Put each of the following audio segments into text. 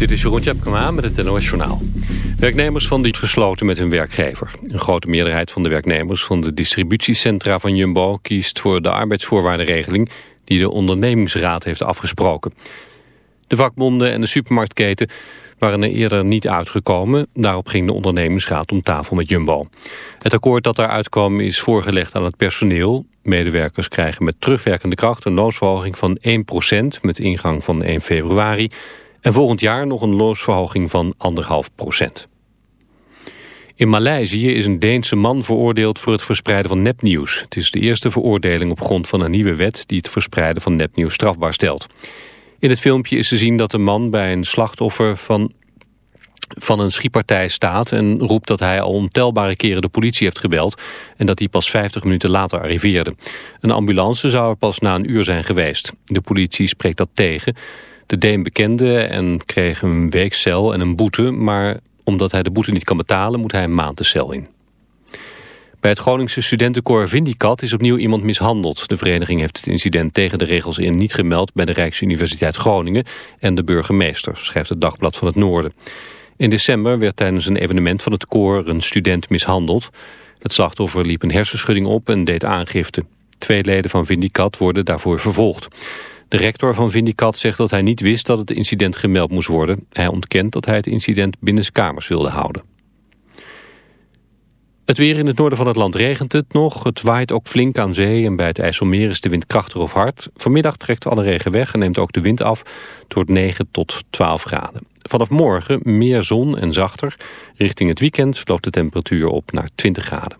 Dit is Jeroen Tjepkema met het NOS Journaal. Werknemers van die gesloten met hun werkgever. Een grote meerderheid van de werknemers van de distributiecentra van Jumbo... kiest voor de arbeidsvoorwaardenregeling die de ondernemingsraad heeft afgesproken. De vakbonden en de supermarktketen waren er eerder niet uitgekomen. Daarop ging de ondernemingsraad om tafel met Jumbo. Het akkoord dat daaruit kwam is voorgelegd aan het personeel. Medewerkers krijgen met terugwerkende kracht een loonsverhoging van 1% met ingang van 1 februari... En volgend jaar nog een loonsverhoging van 1,5 procent. In Maleisië is een Deense man veroordeeld voor het verspreiden van nepnieuws. Het is de eerste veroordeling op grond van een nieuwe wet die het verspreiden van nepnieuws strafbaar stelt. In het filmpje is te zien dat de man bij een slachtoffer van, van een schietpartij staat... en roept dat hij al ontelbare keren de politie heeft gebeld... en dat hij pas 50 minuten later arriveerde. Een ambulance zou er pas na een uur zijn geweest. De politie spreekt dat tegen... De Deen bekende en kreeg een week cel en een boete, maar omdat hij de boete niet kan betalen moet hij een maand de cel in. Bij het Groningse studentenkoor Vindicat is opnieuw iemand mishandeld. De vereniging heeft het incident tegen de regels in niet gemeld bij de Rijksuniversiteit Groningen en de burgemeester, schrijft het Dagblad van het Noorden. In december werd tijdens een evenement van het koor een student mishandeld. Het slachtoffer liep een hersenschudding op en deed aangifte. Twee leden van Vindicat worden daarvoor vervolgd. De rector van Vindicat zegt dat hij niet wist dat het incident gemeld moest worden. Hij ontkent dat hij het incident binnenskamers wilde houden. Het weer in het noorden van het land regent het nog. Het waait ook flink aan zee en bij het IJsselmeer is de wind krachtig of hard. Vanmiddag trekt alle regen weg en neemt ook de wind af. tot 9 tot 12 graden. Vanaf morgen meer zon en zachter. Richting het weekend loopt de temperatuur op naar 20 graden.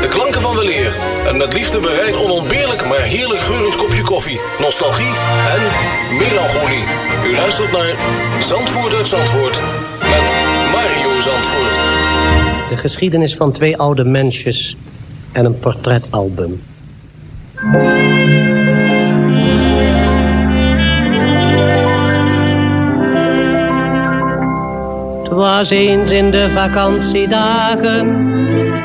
De klanken van weleer en met liefde bereid onontbeerlijk maar heerlijk geurend kopje koffie, nostalgie en melancholie. U luistert naar Zandvoort uit Zandvoort met Mario Zandvoort. De geschiedenis van twee oude mensjes en een portretalbum. Het was eens in de vakantiedagen,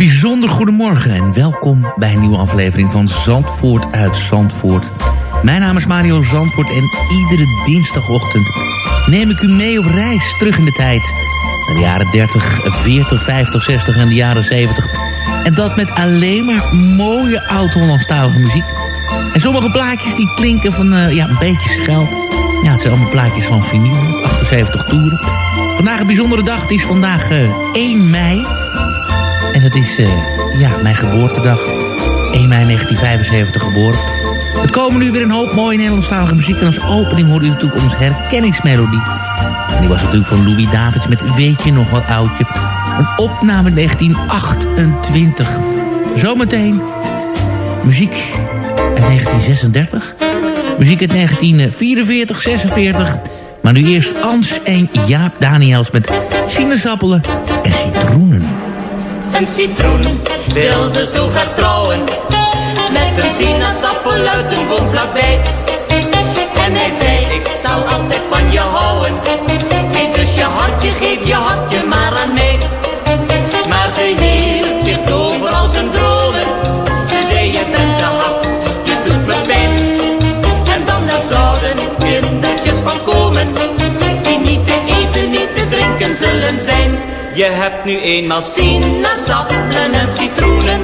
Bijzonder goedemorgen en welkom bij een nieuwe aflevering van Zandvoort uit Zandvoort. Mijn naam is Mario Zandvoort en iedere dinsdagochtend neem ik u mee op reis terug in de tijd. Naar de jaren 30, 40, 50, 60 en de jaren 70. En dat met alleen maar mooie oud-Hollandstalige muziek. En sommige plaatjes die klinken van eh, ja, een beetje schel. Ja, het zijn allemaal plaatjes van vinyl, 78 toeren. Vandaag een bijzondere dag, het is vandaag eh, 1 mei. En het is, eh, ja, mijn geboortedag. 1 mei 1975 geboren. Het komen nu weer een hoop mooie Nederlandstalige muziek. En als opening hoorde u natuurlijk onze herkenningsmelodie. En die was natuurlijk van Louis Davids met Weet je nog wat oudje. Een opname 1928. Zometeen muziek uit 1936. Muziek uit 1944, 46. Maar nu eerst Ans en Jaap Daniels met sinaasappelen en citroenen. Een citroen. Wilde zo graag trouwen Met een sinaasappel uit een boom vlakbij. En hij zei ik zal altijd van je houden. Geef dus je hartje, geef je hartje maar aan mij. Maar ze hield zich over al zijn dromen. Ze zei je bent te hard, je doet me pijn. En dan er zouden kindertjes van komen Die niet te eten, niet te drinken zullen zijn je hebt nu eenmaal sinaasappelen en citroenen.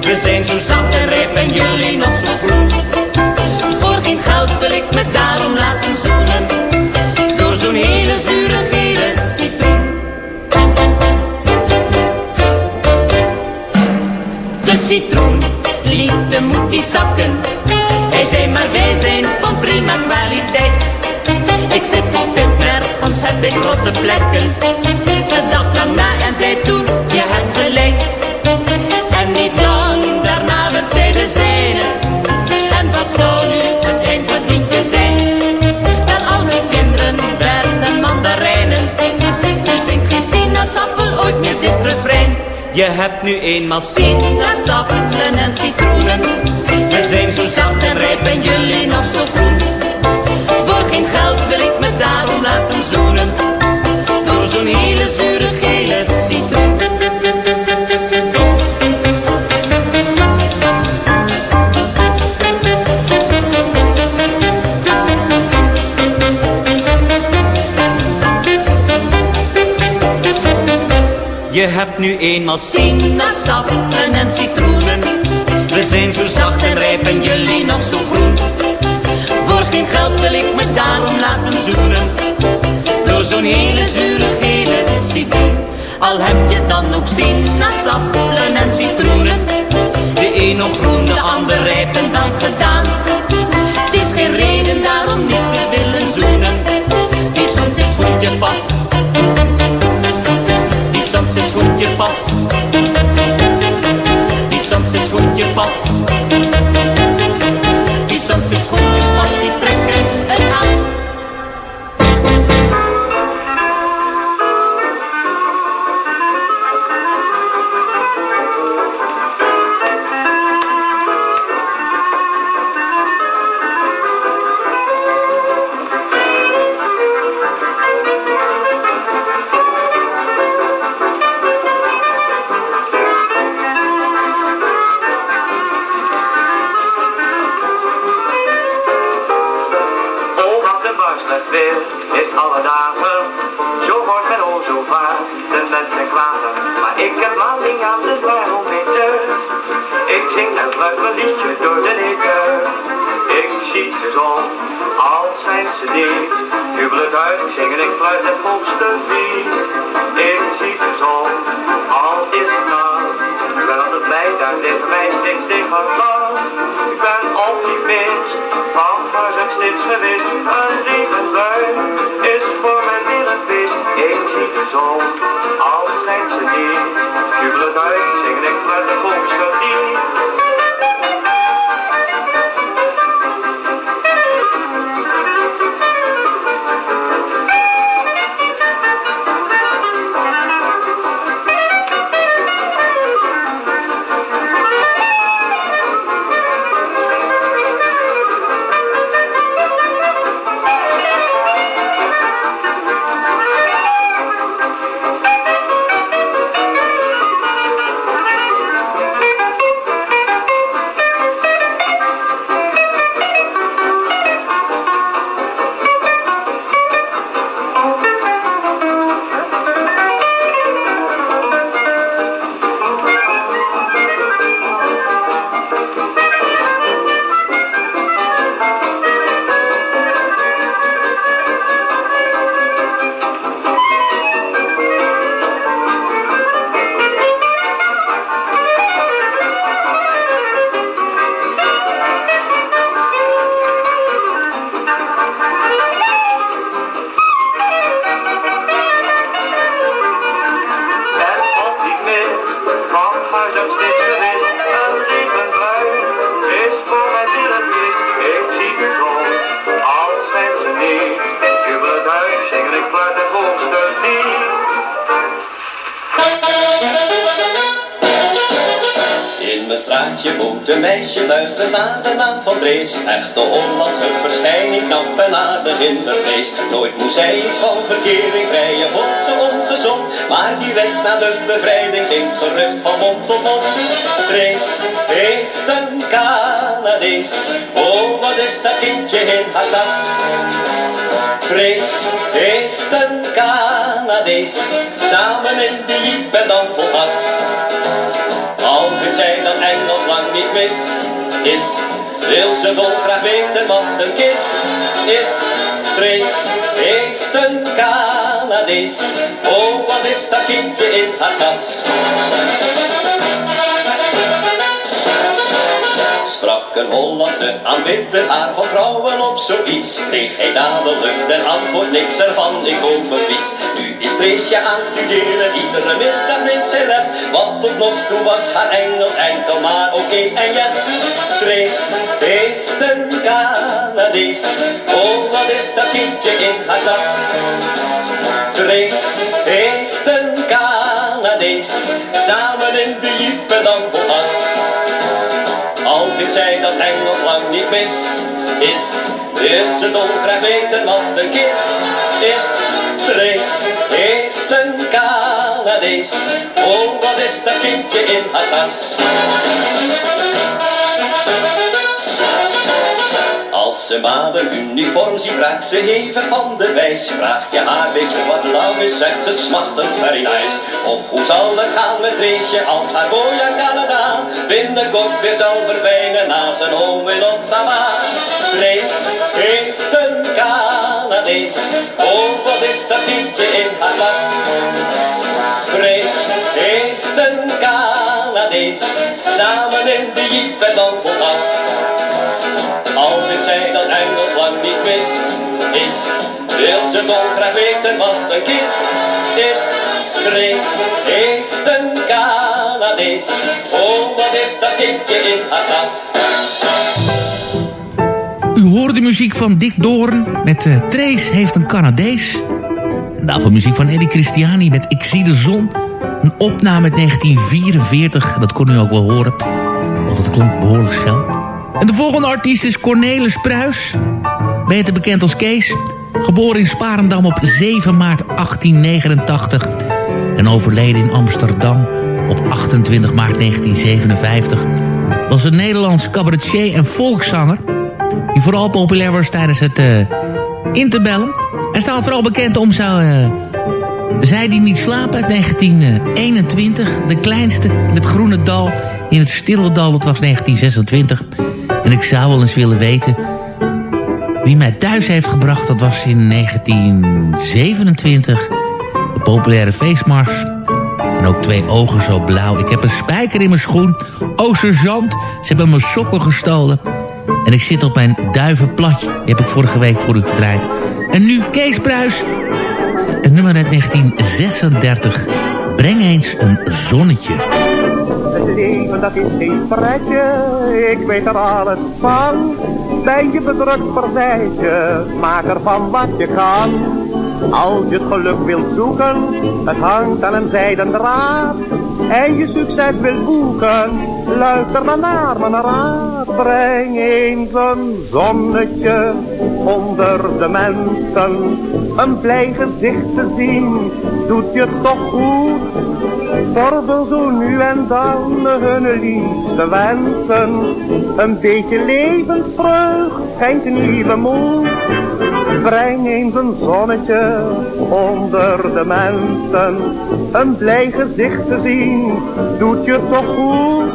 We zijn zo zacht en rijp en jullie nog zo groen. Voor geen geld wil ik me daarom laten zoenen. Door zo'n hele zure gele citroen. De citroen liet de moed niet zakken. Hij zei maar wij zijn van prima kwaliteit. Ik zit vol pit, nergens heb ik rotte plekken. Zei toen, je hebt gelijk. En niet lang daarna werd zij de zijne. En wat zou nu het eind van het liedje zijn? Wel al hun kinderen werden mandarijnen. Nu zingt geen sinaasappel ooit meer dit refrein. Je hebt nu eenmaal sinaasappelen en citroenen. We zijn zo zacht en rijp en jullie nog zo groen. Je hebt nu eenmaal sinaasappelen en citroenen. We zijn zo zacht en rijp en jullie nog zo groen. Voor geen geld wil ik me daarom laten zoenen. Door zo'n hele zure gele citroen. Al heb je dan ook sinaasappelen en citroenen. De een nog groen, de ander rijp en wel gedaan. Het is geen reden daarom niet te willen zoenen. Wie soms in het schoentje past. Soms in is alle dagen. Zo wordt men o zo vaak de mensen klagen. Maar ik heb maling aan de barometer. Ik zing en fluit mijn liedje door de neker. Ik zie de zon, als zijn ze niet. Jubel het uit, ik zing en ik fluit het volste lied. Ik zie de zon, al is het nacht. Altijd blij, daar tegen mij steeds tegen lang. Ik ben optimist, van huis uit steeds gewist. Een levensbui is voor mij weer een feest. Ik zie de zon, al schijnt ze niet. Jubel het uit, ik zing en ik fluit het volste van huis Straatje woont een meisje, luistert naar de naam van Drees. Echte Hollandse verschijning, knap en aardig in de vlees. Nooit moest zij iets van verkering vrijen, vond ze ongezond. Maar direct na de bevrijding ging het gerucht van mond tot mond. Drees heeft een Canadees, oh wat is dat kindje in haar sas. Drees heeft een Canadees, samen in de jeep en dan vol gas. Mis is, wil ze dolgraag weten wat een kis is. Trace heeft een Canadees, oh wat is dat kindje in haar Sprak een Hollandse aanbidder haar van vrouwen op zoiets. Kreeg hij dadelijk ten antwoord niks ervan, ik koop een fiets. Nu is Treesje aan studeren, iedere middag neemt zij les. Want tot nog toe was haar Engels enkel maar oké en yes. Trees heeft een Canadees, oh wat is dat kindje in haar sas. Trees heeft een Canadees, samen in de jeep dan. Al Engels lang niet mis is, wil ze dolgraag weten wat een kis is. Trace heeft een Canadees, oh wat is dat kindje in haar sas. Als ze maar uniform ziet, raakt ze even van de wijs. Vraag je haar, weet je wat love is, zegt ze smachtend very nice. Och, hoe zal het gaan met Reesje als haar boy aan Canada binnenkort weer zal verdwijnen naar zijn home in Ottawa? Vrees heeft een Canadees, oh wat is dat liedje in haar sas? Vrees heeft een Canadees, samen in de jeep en dan gas. Wil ze toch graag weten wat een kis is. Vrees heeft een Canadees, oh wat is dat kindje in haar sas? U hoort de muziek van Dick Doorn met eh Trace heeft een Canadees. En daarvoor muziek van Eddie Christiani met Ik zie de zon. Een opname uit 1944, dat kon u ook wel horen. Want het klonk behoorlijk schel. En de volgende artiest is Cornelis Pruis. Beter bekend als Kees. Geboren in Sparendam op 7 maart 1889. En overleden in Amsterdam op 28 maart 1957. Was een Nederlands cabaretier en volkszanger die vooral populair was tijdens het uh, interbellen. Hij staat vooral bekend om zo... Uh, Zij die niet slapen uit 1921. De kleinste in het groene dal. In het stille dal, dat was 1926. En ik zou wel eens willen weten... Wie mij thuis heeft gebracht, dat was in 1927. De populaire feestmars. En ook twee ogen zo blauw. Ik heb een spijker in mijn schoen. Sergeant, ze hebben mijn sokken gestolen. En ik zit op mijn duivenplatje. Die heb ik vorige week voor u gedraaid. En nu Kees Pruis. Het nummer uit 1936. Breng eens een zonnetje. Het leven dat is geen pretje, ik weet er alles van. Ben je bedrukt, verwijt je, maak ervan wat je kan. Als je het geluk wilt zoeken, het hangt aan een zijden draad. En je succes wilt boeken, luister dan naar mijn raad. Breng eens een zonnetje onder de mensen. Een blij gezicht te zien, doet je toch goed. Vordel zo nu en dan hun liefste wensen. Een beetje levensvreugd schenkt een nieuwe moed. Breng eens een zonnetje onder de mensen. Een blij gezicht te zien, doet je toch goed.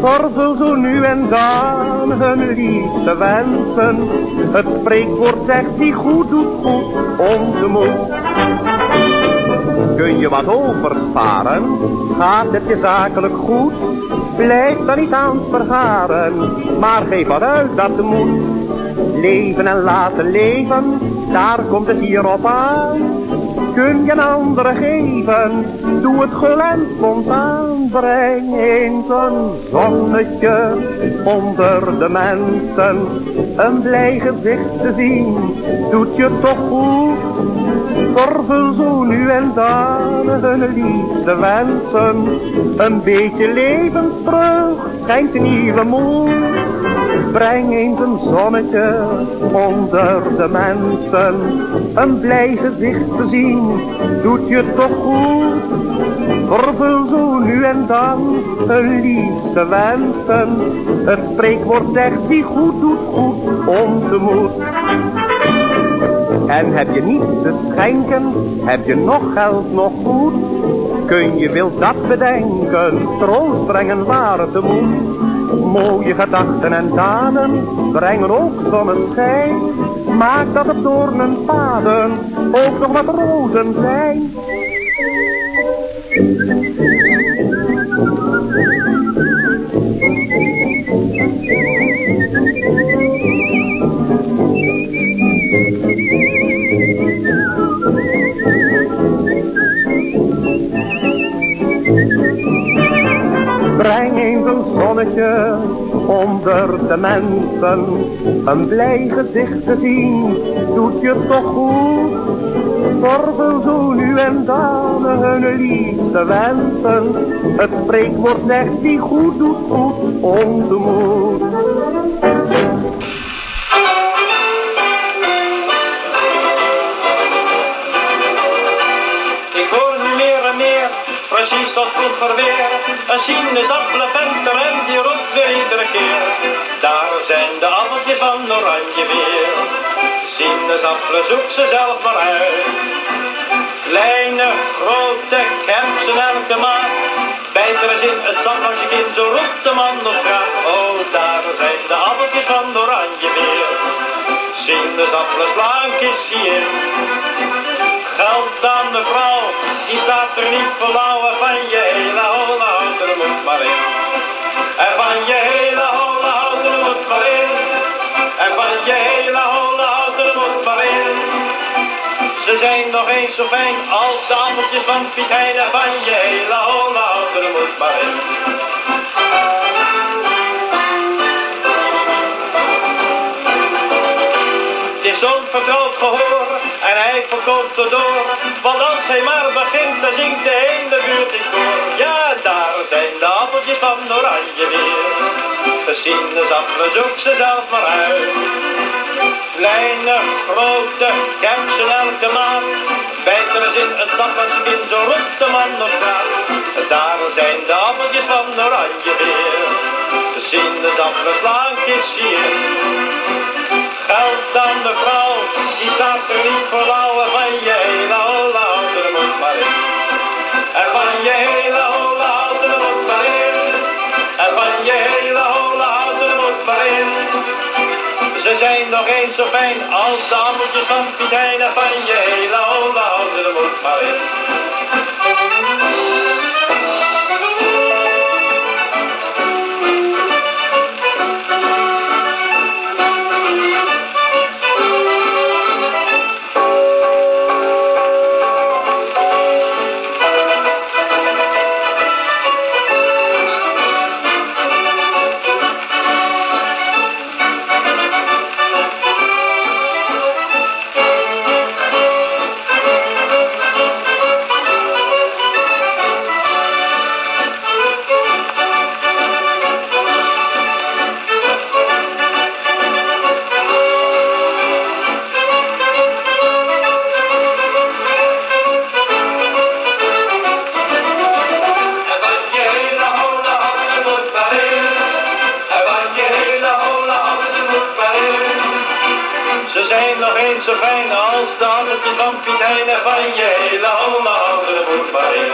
Vordel zo nu en dan hun liefste wensen. Het spreekwoord zegt die goed doet goed onze moed. Kun je wat oversparen? Gaat het je zakelijk goed? Blijf dan niet aan het vergaren, maar geef wat uit dat moet. Leven en laten leven, daar komt het hier op aan. Kun je een andere geven, doe het gul spontaan. Breng eens een zonnetje onder de mensen. Een blij gezicht te zien, doet je toch goed. Vervul zo nu en dan hun liefste wensen. Een beetje levensvreugd schijnt een nieuwe moed. Breng eens een zonnetje onder de mensen. Een blij gezicht te zien, doet je toch goed. Vervul zo nu en dan hun liefste wensen. Het spreekwoord zegt wie goed doet goed, onze moed. En heb je niets te schenken, heb je nog geld, nog goed. Kun je wilt dat bedenken, troost brengen waar het moet. Mooie gedachten en daden brengen ook zonneschijn. Maak dat op doornen paden ook nog wat rozen zijn. Een zonnetje onder de mensen. Een blij gezicht te zien, doet je toch goed. Vordel zo nu en dan hun liefste wensen. Het spreekwoord zegt die goed doet goed, moed. Ik hoor nu meer en meer, precies als vroeger weer. Een sinaasappelen Daar zijn de appeltjes van oranje weer. Sinaasappelen zoek ze zelf maar uit. Kleine, grote, kersen elke maat. Bijt er eens in het zak als je kind, zo roept de man op straat. Oh, daar zijn de appeltjes van oranje weer. Sinaasappelen slaan kistje in. Geld aan de vrouw, die staat er niet voor lauwe van je hele hola er moet maar in. En van je hele hola hout er moet maar in. En van je hele hola hout er moet maar in. Ze zijn nog eens zo fijn als de appeltjes van Piet Hein. En van je hele hola hout er moet maar in. Het is zo'n vertrouwd gehoor en hij verkoopt er door. Want als hij maar begint, dan zingt de hele buurt in koor. Ja, daar zijn de De sinaasappelen zoek ze zelf maar uit. Kleine, grote, kersen elke maat. Bijt er eens in het als je kind, zo roept de man op straat. Daar zijn de appeltjes van oranje weer. De sinaasappelen kistje in. Geld aan de vrouw, die staat er niet voor lauwe van je hele hola er maar in. En van je hele hola er moet maar in. En van je Ze zijn nog eens zo fijn als de appeltjes van. En van je hele hola hout er moet maar in. Nog eens zo fijn als de appeltjes van Piet Hein. En van je hele moet maar in.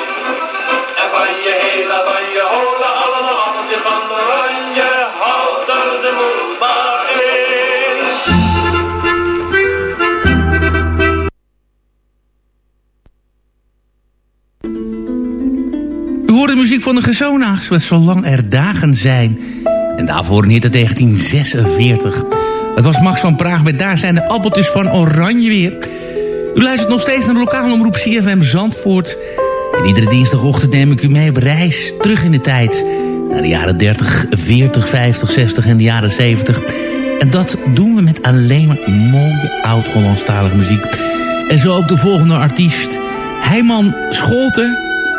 En van je hele, van je hola, allemaal appeltjes van oranje. Hout er de moed maar in. U hoort de muziek van de Gezona's met Zolang er dagen zijn. En daarvoor in hitte 1946. Het was Max van Praag met Daar zijn de appeltjes van Oranje weer. U luistert nog steeds naar de lokale omroep CFM Zandvoort. En iedere dinsdagochtend neem ik u mee op reis terug in de tijd. Naar de jaren 30, 40, 50, 60 en de jaren 70. En dat doen we met alleen maar mooie oud-Hollandstalige muziek. En zo ook de volgende artiest. Heiman Scholten,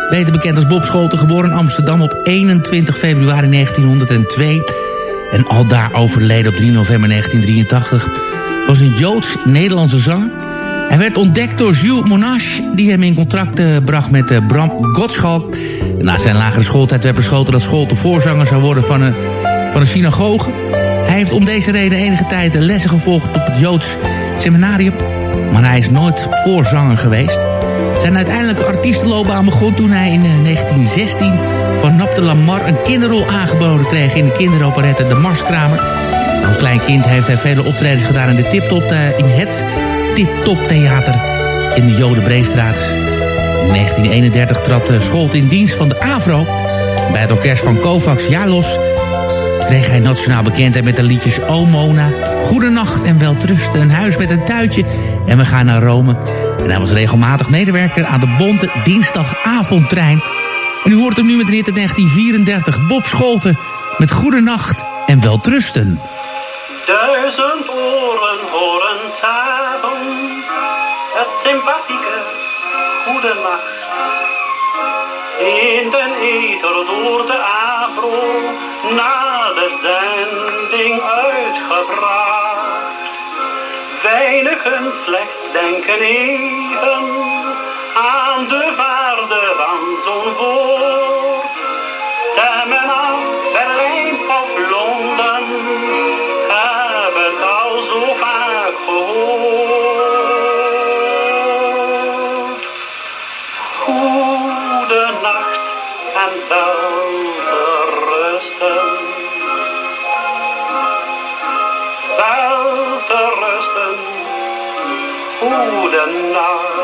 beter bekend als Bob Scholten, geboren in Amsterdam op 21 februari 1902 en aldaar overleden op 3 november 1983, was een Joods-Nederlandse zanger. Hij werd ontdekt door Jules Monash, die hem in contact eh, bracht met eh, Bram Gottschalk. Na zijn lagere schooltijd werd beschoten dat Scholten voorzanger zou worden van een, van een synagoge. Hij heeft om deze reden enige tijd de lessen gevolgd op het Joods seminarium, maar hij is nooit voorzanger geweest. Zijn uiteindelijke artiestenloopbaan begon toen hij in eh, 1916 van Nap de Lamar een kinderrol aangeboden kreeg in de kinderoperette De Marskramer. Als klein kind heeft hij vele optredens gedaan in, de Tip-Top, eh, in het Tip-Top Theater in de Jodenbreestraat. In 1931 trad uh, Scholt in dienst van de AVRO. Bij het orkest van Kovacs Jalos kreeg hij nationaal bekendheid met de liedjes O Mona, Goedenacht en Weltrusten, Een huis met een tuitje en We gaan naar Rome. En hij was regelmatig medewerker aan de Bonte Dinsdagavondtrein. En u hoort hem nu met de hit uit 1934, Bob Scholten, met Goedenacht en Weltrusten. Duizend oren horen samen het sympathieke goede nacht. In den ether door de afro na de zending uitgebracht. Weinigen slechts denken even aan de waarde van zo'n woord. Stemmen 人啊。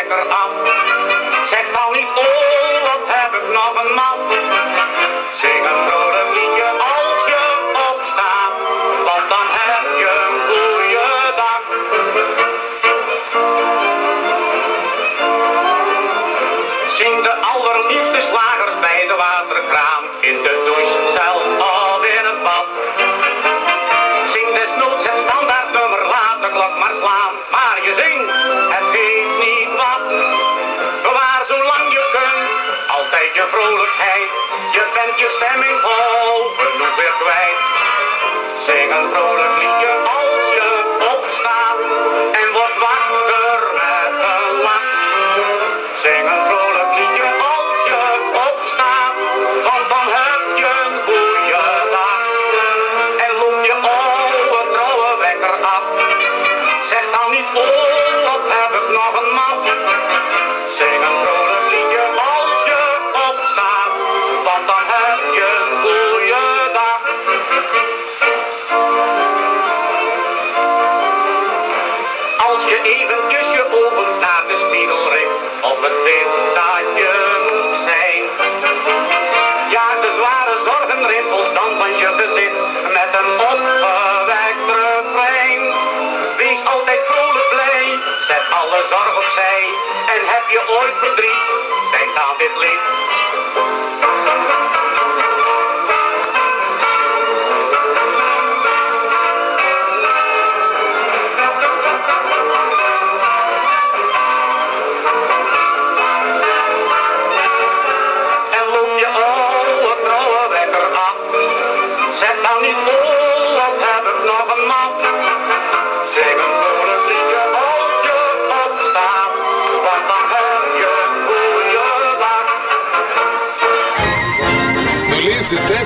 lekker aan. je vrolijkheid, je bent je stemming vol genoeg weer kwijt. Zing een vrolijk liedje als je opstaat en wordt Dat je moet zijn. Ja, de zware zorgen rimpels dan van je bezit met een ongewekt Wie Wees altijd vrolijk blij, zet alle zorg opzij en heb je ooit verdriet? Denk aan dit lid.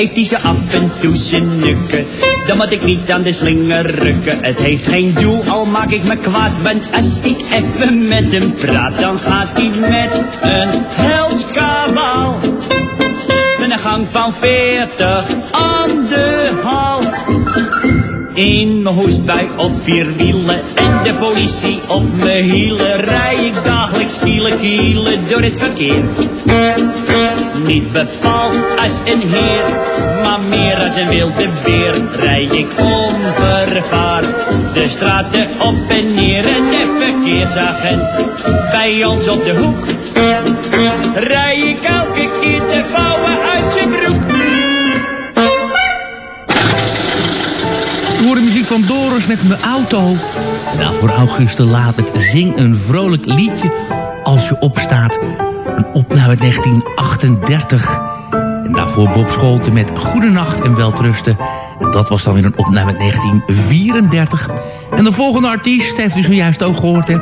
Heeft hij ze af en toe zijn nukken, dan moet ik niet aan de slinger rukken. Het heeft geen doel, al maak ik me kwaad, want als ik even met hem praat, dan gaat hij met een heldskabaal. Met een gang van veertig aan de hal. In mijn hoestbui op vier wielen en de politie op mijn hielen rij ik dagelijks kielen kielen door het verkeer. Niet bepaald als een heer, maar meer als een wilde beer rij ik onvervaard de straten op en neer en de verkeersagent bij ons op de hoek. Rij ik elke keer de vouwen uit zijn broek. We horen muziek van Doris met mijn auto. En daarvoor August de Laat met Zing een vrolijk liedje als je opstaat. Een opname uit 1938. En daarvoor Bob Scholten met Goedenacht en Welterusten. En dat was dan weer een opname uit 1934. En de volgende artiest heeft u zojuist ook gehoord, hè?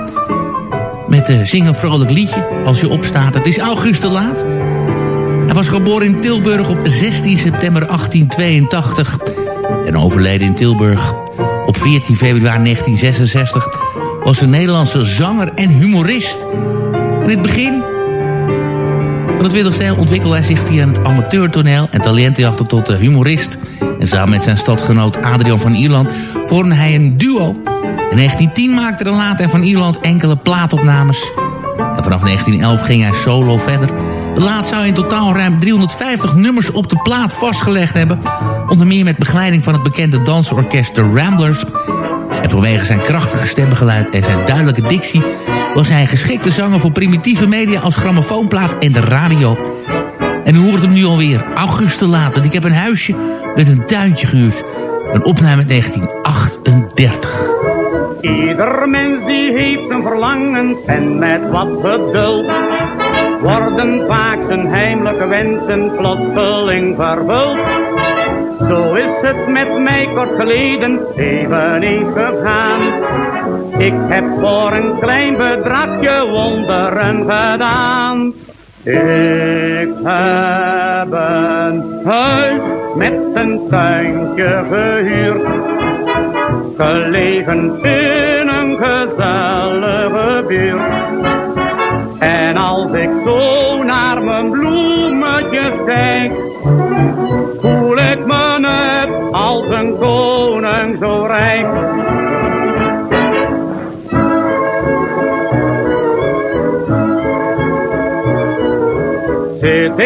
Met uh, Zing een vrolijk liedje als je opstaat. Het is August de Laat. Hij was geboren in Tilburg op 16 september 1882 en overleden in Tilburg op 14 februari 1966... was een Nederlandse zanger en humorist. In het begin van het 20 eeuw ontwikkelde hij zich via het amateurtoneel... en talentenjachten tot humorist. En samen met zijn stadgenoot Adrian van Ierland vormde hij een duo. In 1910 maakte de later van Ierland enkele plaatopnames. En vanaf 1911 ging hij solo verder... De laat zou in totaal ruim 350 nummers op de plaat vastgelegd hebben. Onder meer met begeleiding van het bekende dansorkest The Ramblers. En vanwege zijn krachtige stemgeluid en zijn duidelijke dictie... was hij geschikte zanger voor primitieve media als grammofoonplaat en de radio. En u hoort hem nu alweer, Auguste Laat. Ik heb een huisje met een tuintje gehuurd. Een opname uit 1938. Ieder mens die heeft een verlangen en met wat geduld worden vaak zijn heimelijke wensen plotseling vervuld. Zo is het met mij kort geleden eveneens gegaan. Ik heb voor een klein bedragje wonderen gedaan. Ik heb een huis met een tuintje gehuurd. Gelegen in een gezellige buurt. En als ik zo naar mijn bloemetjes kijk, voel ik me net als een koning zo rijk.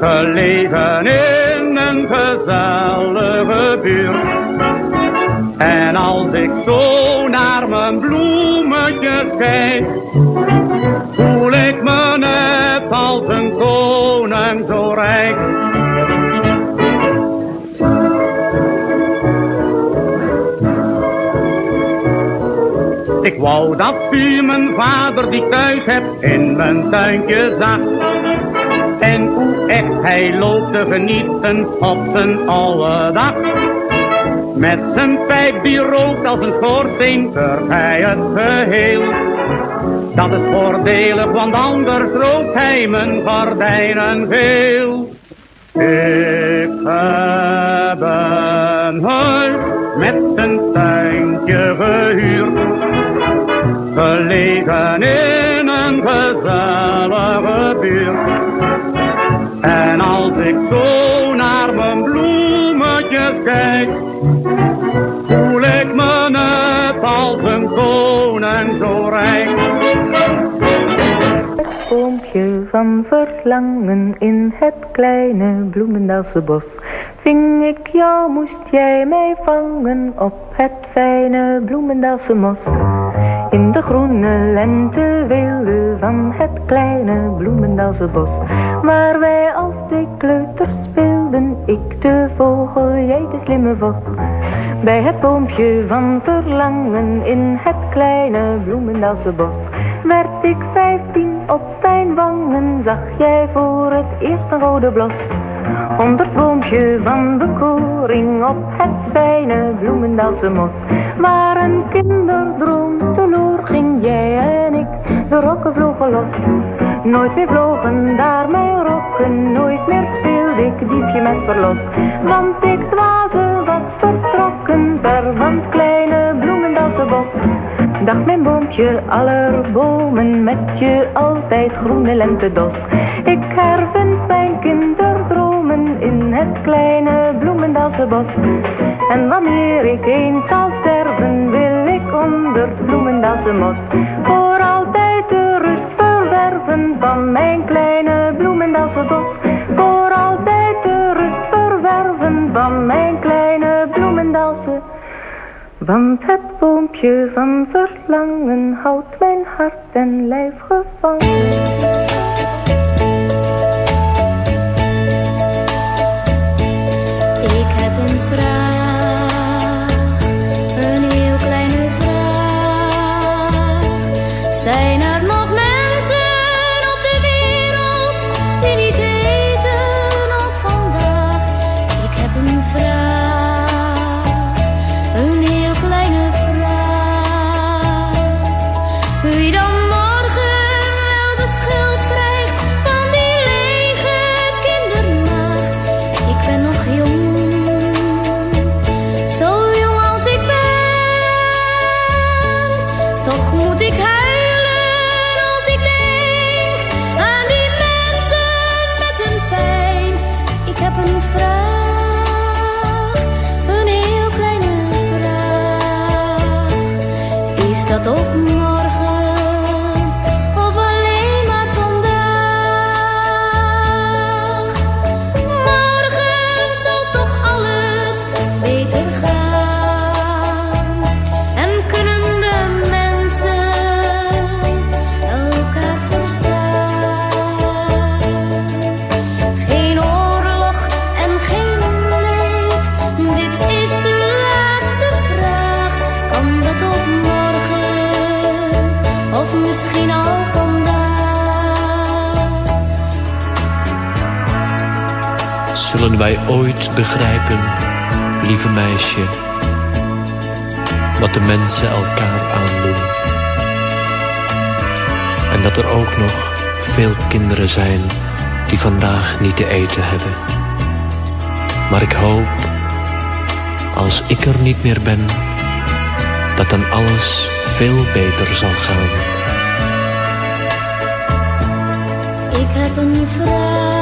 Gelegen in een gezellige buurt. En als ik zo naar mijn bloemetjes kijk, voel ik me net als een koning zo rijk. Ik wou dat u mijn vader die thuis hebt in mijn tuintje zag. Hij loopt te genieten op zijn oude dag. Met zijn pijp die rookt als een schoorsteen, keurt hij het geheel. Dat is voordelig, want anders rookt hij mijn gordijnen veel. Ik heb een huis met een tuintje gehuurd. Gelegen in een gezellige buurt. Als ik zo naar mijn bloemetjes kijk, voel ik me net als een koning zo rijk. boompje van verlangen in het kleine bloemendaalse bos. Ving ik jou, moest jij mij vangen op het fijne bloemendaalse mos. In de groene lenteweelde van het kleine bloemendaalse bos. Waar wij als twee kleuters speelden, ik de vogel, jij de slimme vos. Bij het boompje van verlangen in het kleine bloemendaalse bos. Werd ik vijftien op mijn wangen, zag jij voor het eerst een rode blos. Onder het boompje van bekoring op het fijne bloemendaalse mos. Waar een kinderdroom teloor ging jij en ik, de rokken vlogen los. Nooit meer vlogen daar mijn rokken, nooit meer speelde ik diefje met verlos. Want ik dwaze was vertrokken, ver van kleine bloemendaalse bos. Dag mijn boompje, aller bomen, met je altijd groene lentedos. Ik hervind mijn kinderdromen in het kleine bloemendaalse bos. En wanneer ik eens zal sterven, onder bloemendaalse mos. Voor altijd de rust verwerven van mijn kleine bloemendaalse bos. Voor altijd de rust verwerven van mijn kleine bloemendaalse want het boompje van verlangen houdt mijn hart en lijf gevangen. Niet ben, dat dan alles veel beter zal gaan. Ik heb een vraag,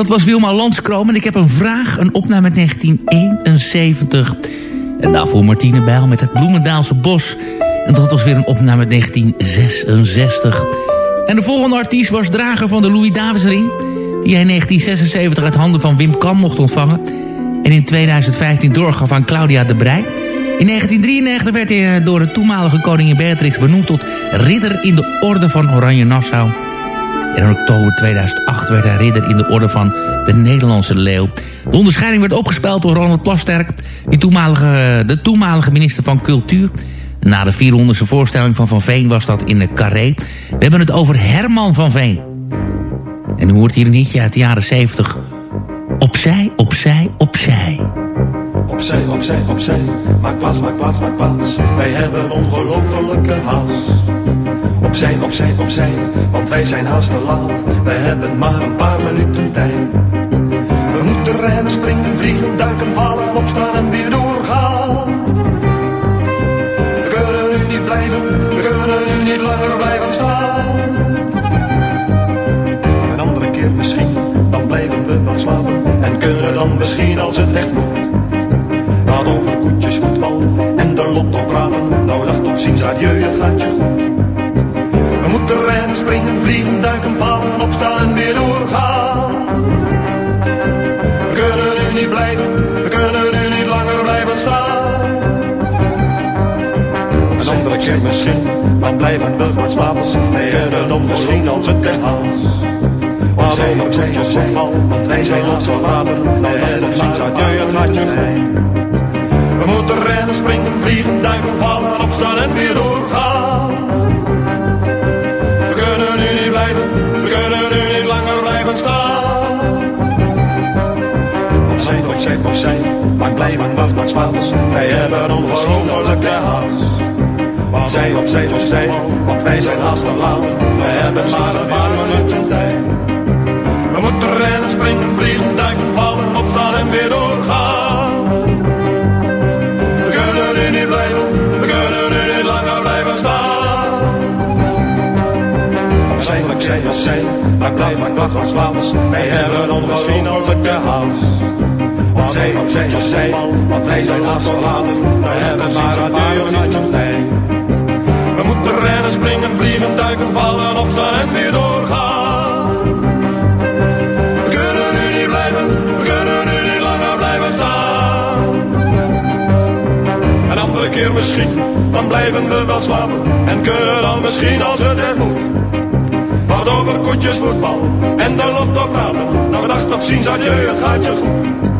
dat was Wilma Landskroom. En ik heb een vraag, een opname uit 1971. En daarvoor Martine Bijl met het Bloemendaalse Bos. En dat was weer een opname uit 1966. En de volgende artiest was drager van de Louis Davidsring... die hij in 1976 uit handen van Wim Kam mocht ontvangen... en in 2015 doorgaf aan Claudia de Brij. In 1993 werd hij eh, door de toenmalige koningin Beatrix benoemd... tot ridder in de orde van Oranje Nassau... En in oktober 2008 werd hij ridder in de orde van de Nederlandse Leeuw. De onderscheiding werd opgespeeld door Ronald Plasterk, die toenmalige, de toenmalige minister van Cultuur. Na de 400ste voorstelling van Van Veen was dat in de Carré. We hebben het over Herman van Veen. En u hoort hier een hitje uit de jaren 70. Opzij, opzij, opzij. Opzij, opzij, opzij, maak plaats, maak plaats, maak plaats. Wij hebben ongelofelijke haast. Opzij, opzij, opzij, want wij zijn haast te laat. Wij hebben maar een paar minuten tijd. We moeten rennen, springen, vliegen, duiken, vallen, opstaan en weer doorgaan. We kunnen nu niet blijven, we kunnen nu niet langer blijven staan. Een andere keer misschien, dan blijven we wat slapen. En kunnen dan misschien als het echt moet. Laat over koetjes, voetbal en de lotto praten. Nou dag tot ziens, adieu, het gaat je goed. We moeten rennen, springen, vliegen, duiken, vallen, opstaan en weer doorgaan. We kunnen nu niet blijven, we kunnen nu niet langer blijven staan. Een andere keer misschien, dan blijven we maar slapen. Hebben dan misschien als het echt haast. Maar over koetjes, voetbal, want wij zijn ons later. Wij hebben ziens, adieu, het gaat je goed. We moeten rennen, springen, vliegen, duiken, vallen, opstaan en weer doorgaan. Opzij, opzij, maar blijven was maar spaans. Wij hebben ongelofelijke haast. Opzij, opzij, opzij, want wij zijn haast te laat. We hebben maar een paar minuten tijd. We moeten rennen, springen, vliegen, duiken, vallen, opstaan en weer doorgaan. We kunnen nu niet blijven, we kunnen nu niet langer blijven staan. Opzij, opzij, opzij, maar blijf maar wat van slaans. Wij hebben ongelofelijke haast. Opzij, opzij, opzij, want wij zijn afgelaten. We hebben maar een paar tijd. We moeten rennen, springen, vliegen, duiken, vallen, opstaan en weer doorgaan. We kunnen nu niet blijven, we kunnen nu niet langer blijven staan. Een andere keer misschien, dan blijven we wel slapen. En kunnen dan misschien als het er moet. Wat over koetjes, voetbal en de lotto praten. Nou dag tot ziens, adieu, het gaat je goed.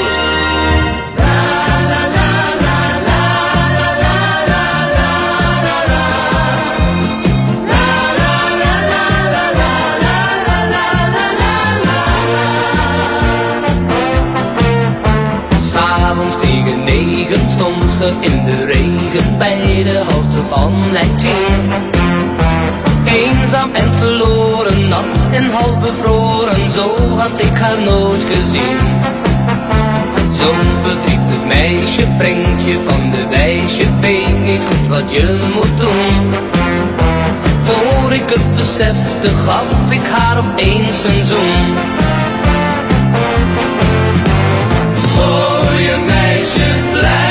In de regen bij de halte van Leidschien. Eenzaam en verloren, nat en half bevroren, zo had ik haar nooit gezien. Zo'n verdrietig meisje brengt je van de wijsje, weet niet goed wat je moet doen. Voor ik het besefte, gaf ik haar opeens een zoen. Mooie meisjes blijven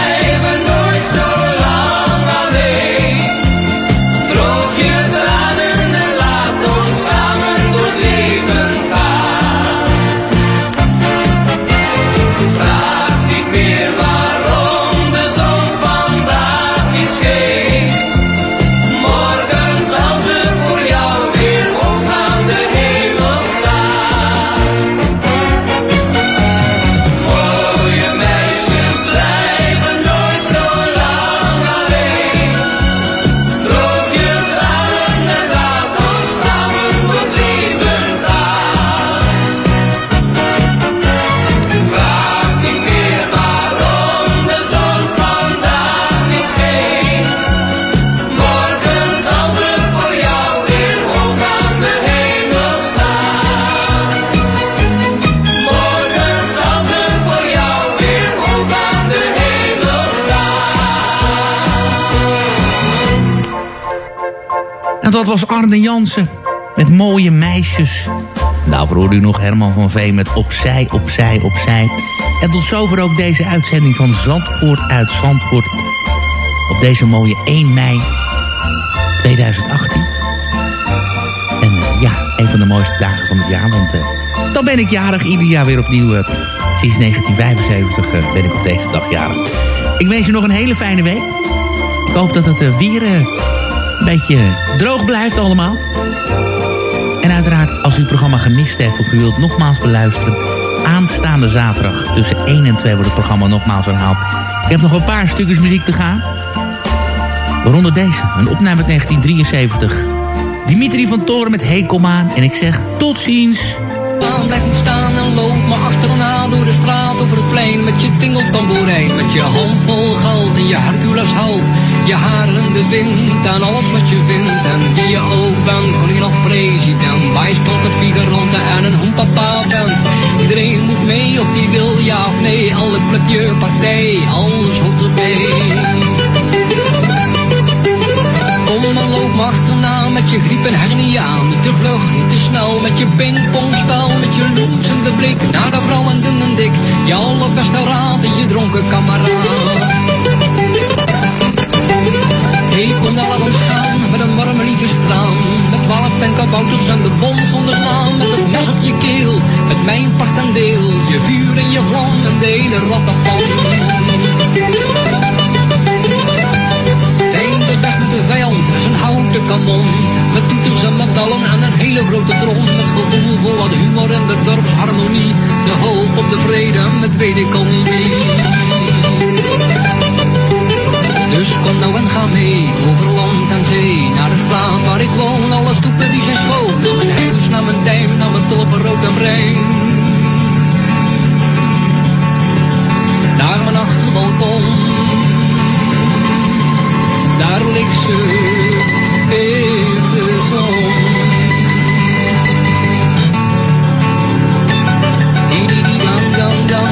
Arne Jansen met mooie meisjes. En daarvoor hoorde u nog Herman van Veen met Opzij, Opzij, Opzij. En tot zover ook deze uitzending van Zandvoort uit Zandvoort. Op deze mooie 1 mei 2018. En eh, ja, een van de mooiste dagen van het jaar. Want eh, dan ben ik jarig, ieder jaar weer opnieuw. eh, sinds 1975 eh, ben ik op deze dag jarig. Ik wens je nog een hele fijne week. Ik hoop dat het weer beetje droog blijft allemaal. En uiteraard, als u het programma gemist heeft of u wilt nogmaals beluisteren... aanstaande zaterdag tussen 1 en 2 wordt het programma nogmaals herhaald. Ik heb nog een paar stukjes muziek te gaan. Waaronder deze, een opname uit 1973. Dimitri van Toren met Hey Kom aan. En ik zeg tot ziens. blijf staan en loop plein met je tingeltamboerijn, met je handvol geld en je Hercules houdt, je haren de wind en alles wat je vindt. En wie je ook bent, gewoon nog president, wijsplatte figuranten en een hoempapa bent. Iedereen moet mee of die wil ja of nee, alle clubje, partij, alles hoort erbij. Je griep en hernia. Niet te vlug, niet te snel met je pingpongspel. Met je loensende blik naar de vrouw en dun en dik. Je allerbeste raad en je dronken kameraad. Kom nou laat ons gaan met een warme liefdestraan. Met twaalf penkabouters en de bons onderslaan. Met het mes op je keel, met mijn part en deel. Je vuur en je vlam en de hele rattenpan. De vijand is een houten kanon. Met toeters en metallen en een hele grote trom. Met gevoel voor wat humor en de dorpsharmonie. De hoop op de vrede met weet ik al niet. Dus kom nou en ga mee, over land en zee, naar de straat waar ik woon. Alle stoepen die zijn schoon, naar mijn huis, naar mijn duim, naar mijn tulpen, rood en bruin. Naar mijn achterbalkon, daar ligt ze in de zon.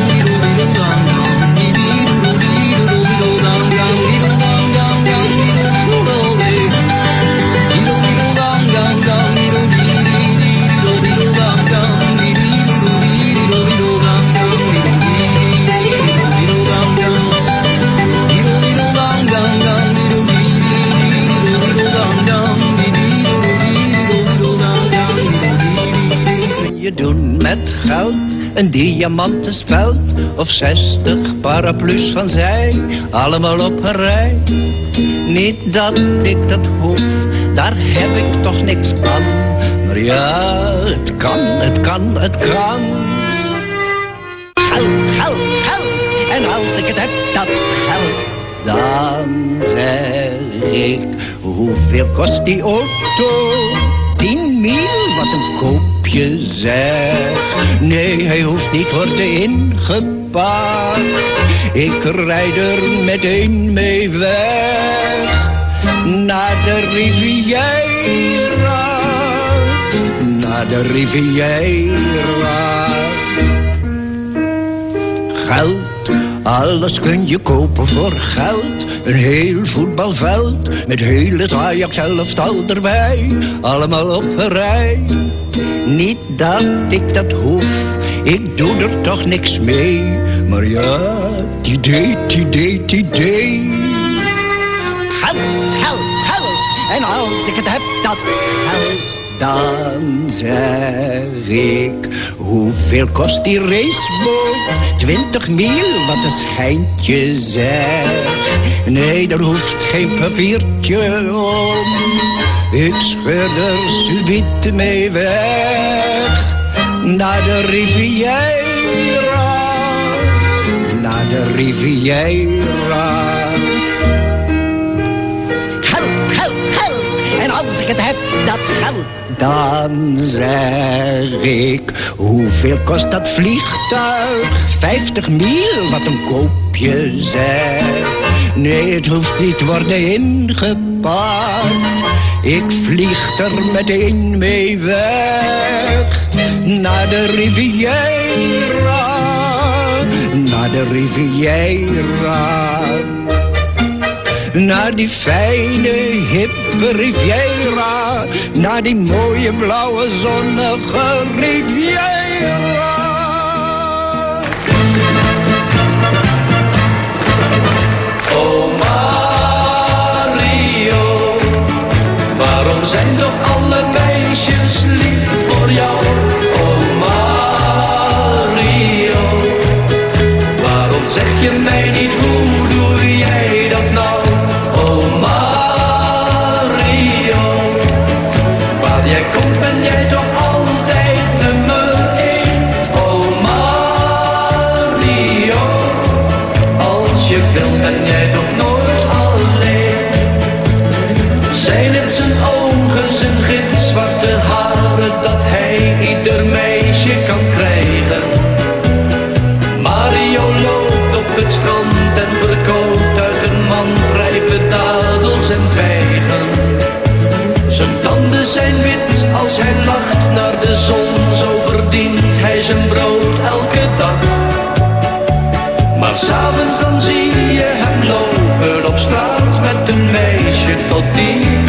je met geld? Een diamanten speld of zestig paraplu's van zij, allemaal op een rij. Niet dat ik dat hoef, daar heb ik toch niks aan. Maar ja, het kan, het kan, het kan. Geld, geld, geld, en als ik het heb, dat geld, dan zeg ik, hoeveel kost die auto? Tien mil, wat een koopje zeg. Nee, hij hoeft niet worden ingepakt. Ik rijd er meteen mee weg. Naar de Riviera. Naar de Riviera. Geld, alles kun je kopen voor geld. Een heel voetbalveld met heel het Ajax elftal erbij. Allemaal op een rij. Niet dat ik dat hoef, ik doe er toch niks mee. Maar ja, het idee, het idee, het idee. Geld, geld, geld. En als ik het heb, dat geld. Dan zeg ik, hoeveel kost die raceboot? Twintig mil, wat een schijntje zeg. Nee, er hoeft geen papiertje om. Ik scheur er subiet mee weg. Naar de Riviera. Naar de Riviera. Geld, geld, geld. En als ik het heb, dat geld. Dan zeg ik, hoeveel kost dat vliegtuig? Vijftig mil, wat een koopje zeg. Nee, het hoeft niet worden ingepakt. Ik vlieg er meteen mee weg. Naar de Riviera. Naar de Riviera. Naar die fijne, hippe Riviera. Naar die mooie, blauwe, zonnige Riviera. Oh Mario, waarom zijn toch alle meisjes lief voor jou? Oh Mario, waarom zeg je mij niet hoe zijn brood elke dag. Maar s'avonds dan zie je hem lopen op straat met een meisje tot die.